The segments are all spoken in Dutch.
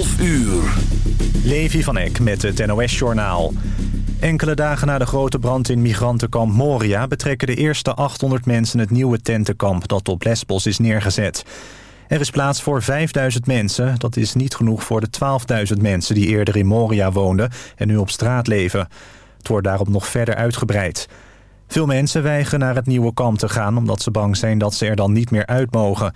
12 uur. Levi van Eck met het NOS-journaal. Enkele dagen na de grote brand in migrantenkamp Moria... betrekken de eerste 800 mensen het nieuwe tentenkamp... dat op Lesbos is neergezet. Er is plaats voor 5000 mensen. Dat is niet genoeg voor de 12.000 mensen die eerder in Moria woonden... en nu op straat leven. Het wordt daarop nog verder uitgebreid. Veel mensen weigeren naar het nieuwe kamp te gaan... omdat ze bang zijn dat ze er dan niet meer uit mogen...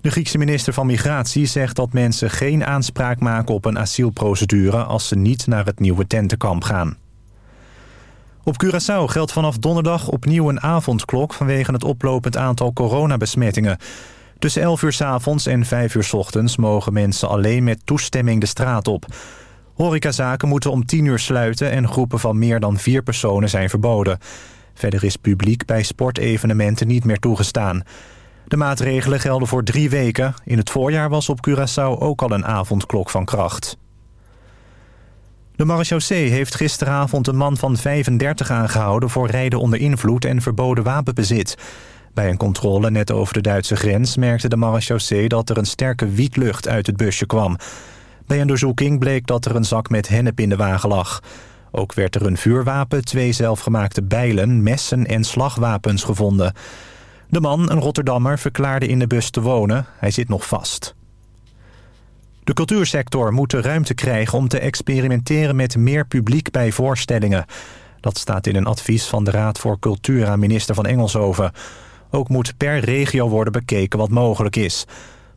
De Griekse minister van Migratie zegt dat mensen geen aanspraak maken op een asielprocedure als ze niet naar het nieuwe tentenkamp gaan. Op Curaçao geldt vanaf donderdag opnieuw een avondklok vanwege het oplopend aantal coronabesmettingen. Tussen 11 uur s avonds en 5 uur s ochtends mogen mensen alleen met toestemming de straat op. Horecazaken moeten om 10 uur sluiten en groepen van meer dan vier personen zijn verboden. Verder is publiek bij sportevenementen niet meer toegestaan. De maatregelen gelden voor drie weken. In het voorjaar was op Curaçao ook al een avondklok van kracht. De marechaussee heeft gisteravond een man van 35 aangehouden... voor rijden onder invloed en verboden wapenbezit. Bij een controle net over de Duitse grens merkte de marechaussee... dat er een sterke wietlucht uit het busje kwam. Bij een doorzoeking bleek dat er een zak met hennep in de wagen lag. Ook werd er een vuurwapen, twee zelfgemaakte bijlen, messen en slagwapens gevonden... De man, een Rotterdammer, verklaarde in de bus te wonen. Hij zit nog vast. De cultuursector moet de ruimte krijgen om te experimenteren met meer publiek bij voorstellingen. Dat staat in een advies van de Raad voor Cultuur aan minister van Engelshoven. Ook moet per regio worden bekeken wat mogelijk is.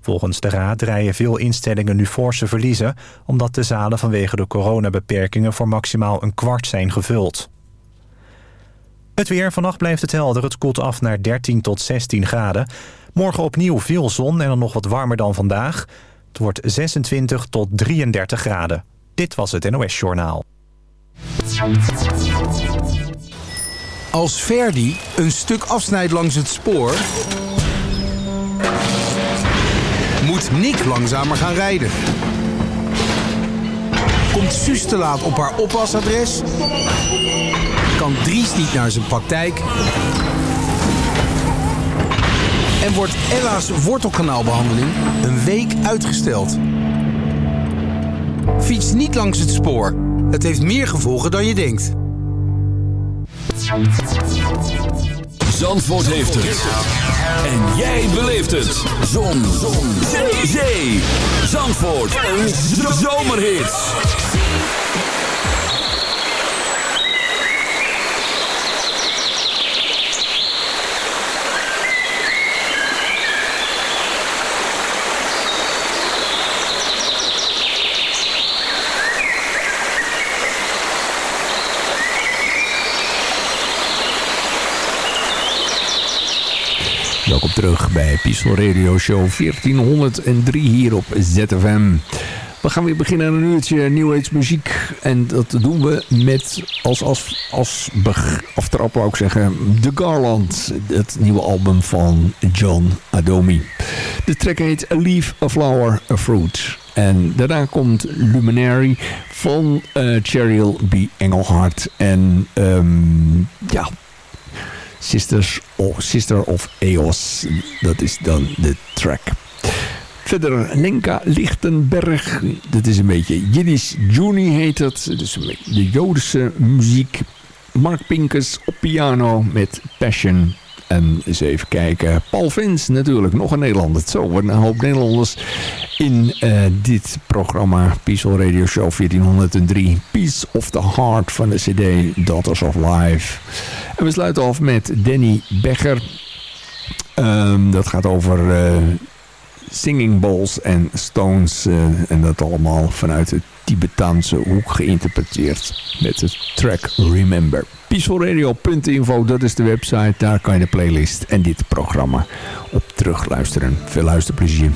Volgens de Raad draaien veel instellingen nu forse verliezen... omdat de zalen vanwege de coronabeperkingen voor maximaal een kwart zijn gevuld. Het weer. Vannacht blijft het helder. Het koelt af naar 13 tot 16 graden. Morgen opnieuw veel zon en dan nog wat warmer dan vandaag. Het wordt 26 tot 33 graden. Dit was het NOS Journaal. Als Verdi een stuk afsnijdt langs het spoor... moet Nick langzamer gaan rijden. Komt Suus te laat op haar oppasadres kan Dries niet naar zijn praktijk. En wordt Ella's wortelkanaalbehandeling een week uitgesteld. Fiets niet langs het spoor. Het heeft meer gevolgen dan je denkt. Zandvoort heeft het. En jij beleeft het. Zon. Zon. Zee. Zandvoort. Een zomerhit Welkom terug bij Peaceful Radio Show 1403 hier op ZFM. We gaan weer beginnen aan een uurtje New Age muziek. En dat doen we met als, als, als aftrap wou ik zeggen The Garland. Het nieuwe album van John Adomi. De track heet A Leaf, A Flower, A Fruit. En daarna komt Luminary van uh, Cheryl B. Engelhardt. En um, ja, Sisters of Sister of Eos. Dat is dan de track. Verder Lenka Lichtenberg. Dat is een beetje Jiddisch Juni heet het. Dus de Joodse muziek. Mark Pinkers op piano met Passion. En eens even kijken. Paul Vins natuurlijk, nog een Nederlander. Zo, een hoop Nederlanders in uh, dit programma. Peaceful Radio Show 1403. Peace of the Heart van de cd Daughters of Life. En we sluiten af met Danny Becker. Um, dat gaat over uh, singing bowls en stones. Uh, en dat allemaal vanuit de Tibetaanse hoek geïnterpreteerd. Met de track Remember. Peacefulradio.info, dat is de website. Daar kan je de playlist en dit programma op terugluisteren. Veel luisterplezier.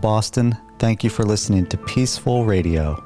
Boston. Thank you for listening to Peaceful Radio.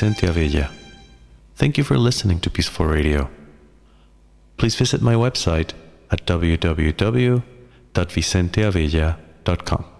Vicente Avella. Thank you for listening to Peaceful Radio. Please visit my website at www.vicenteavilla.com.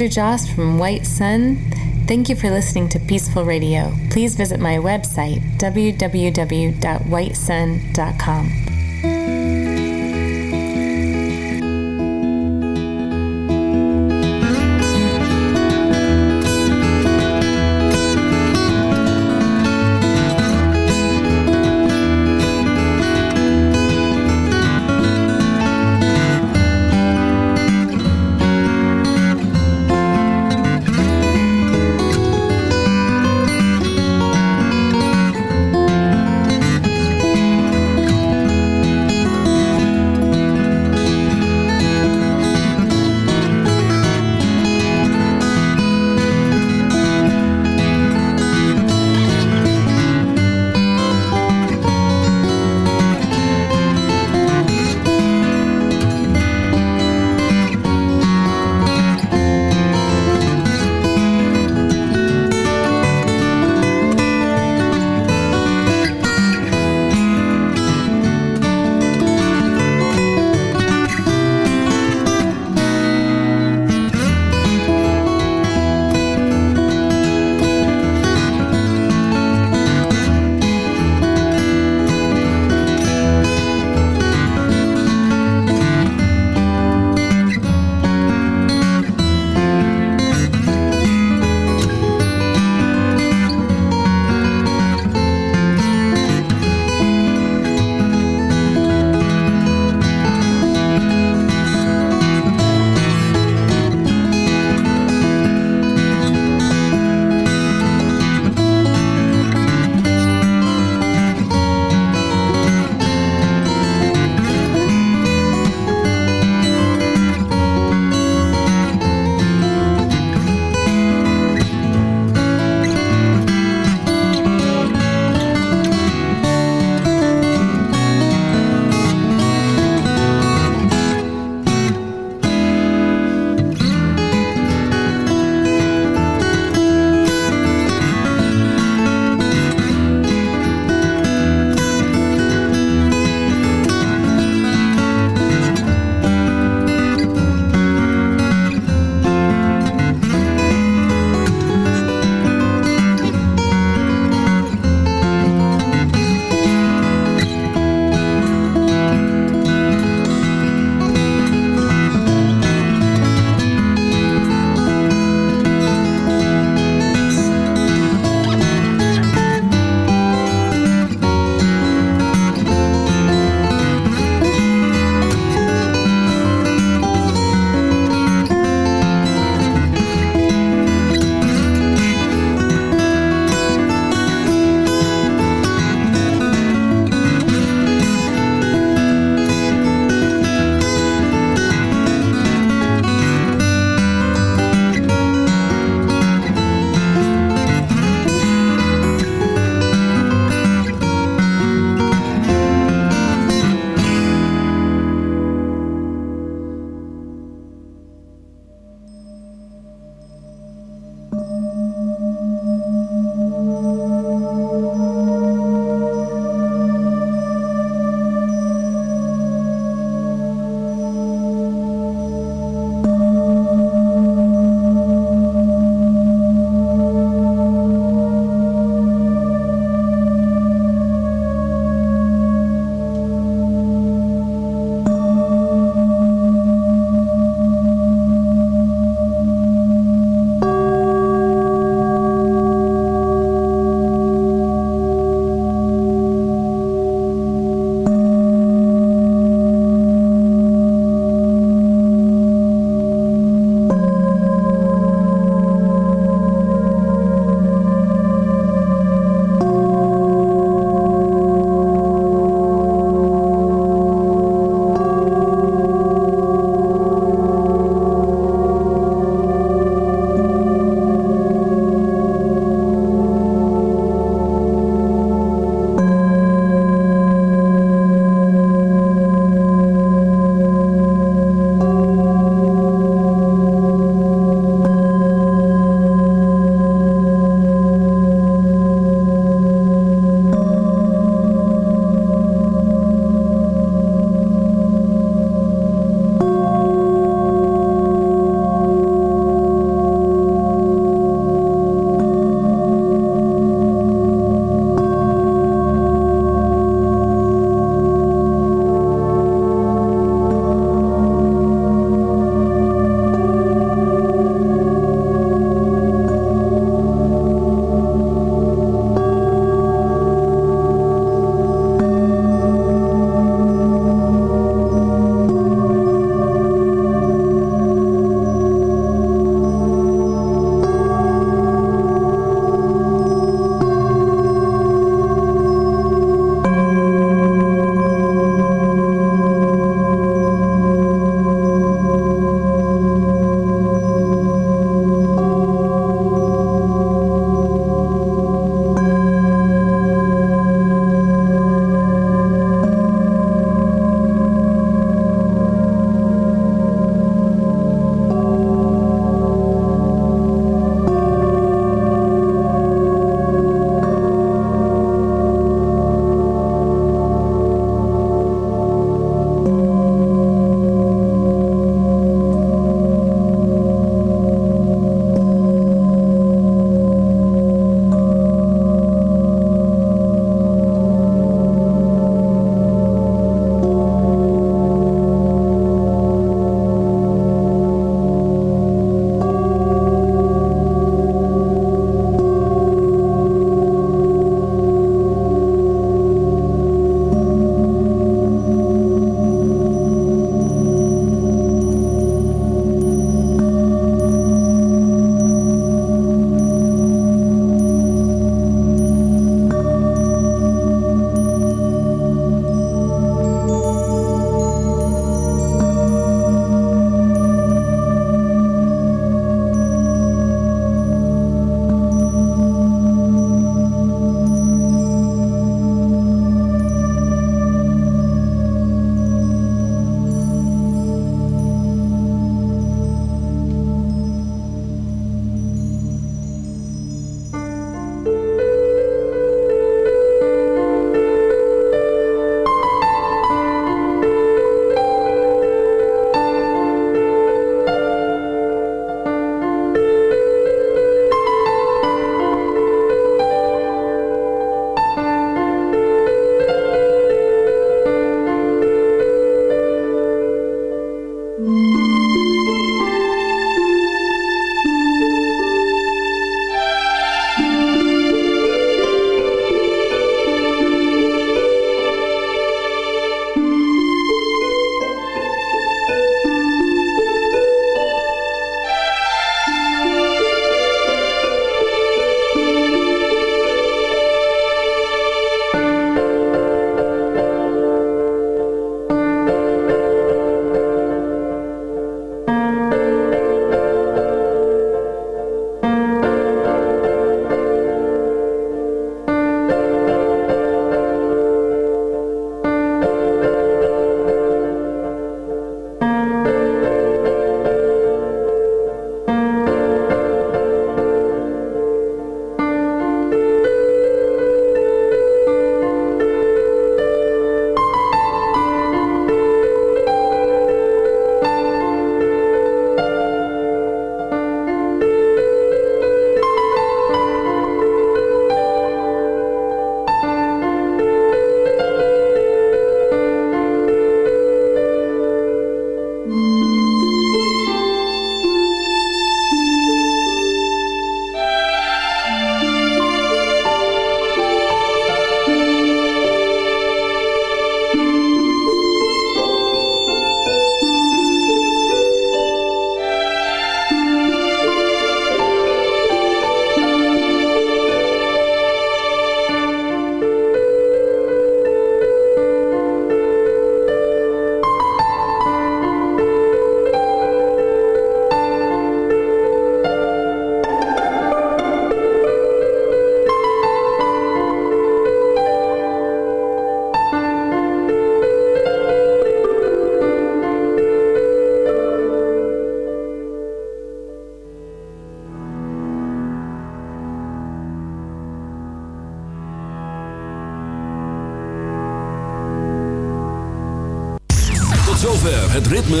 Editor Joss from White Sun. Thank you for listening to Peaceful Radio. Please visit my website, www.whitesun.com.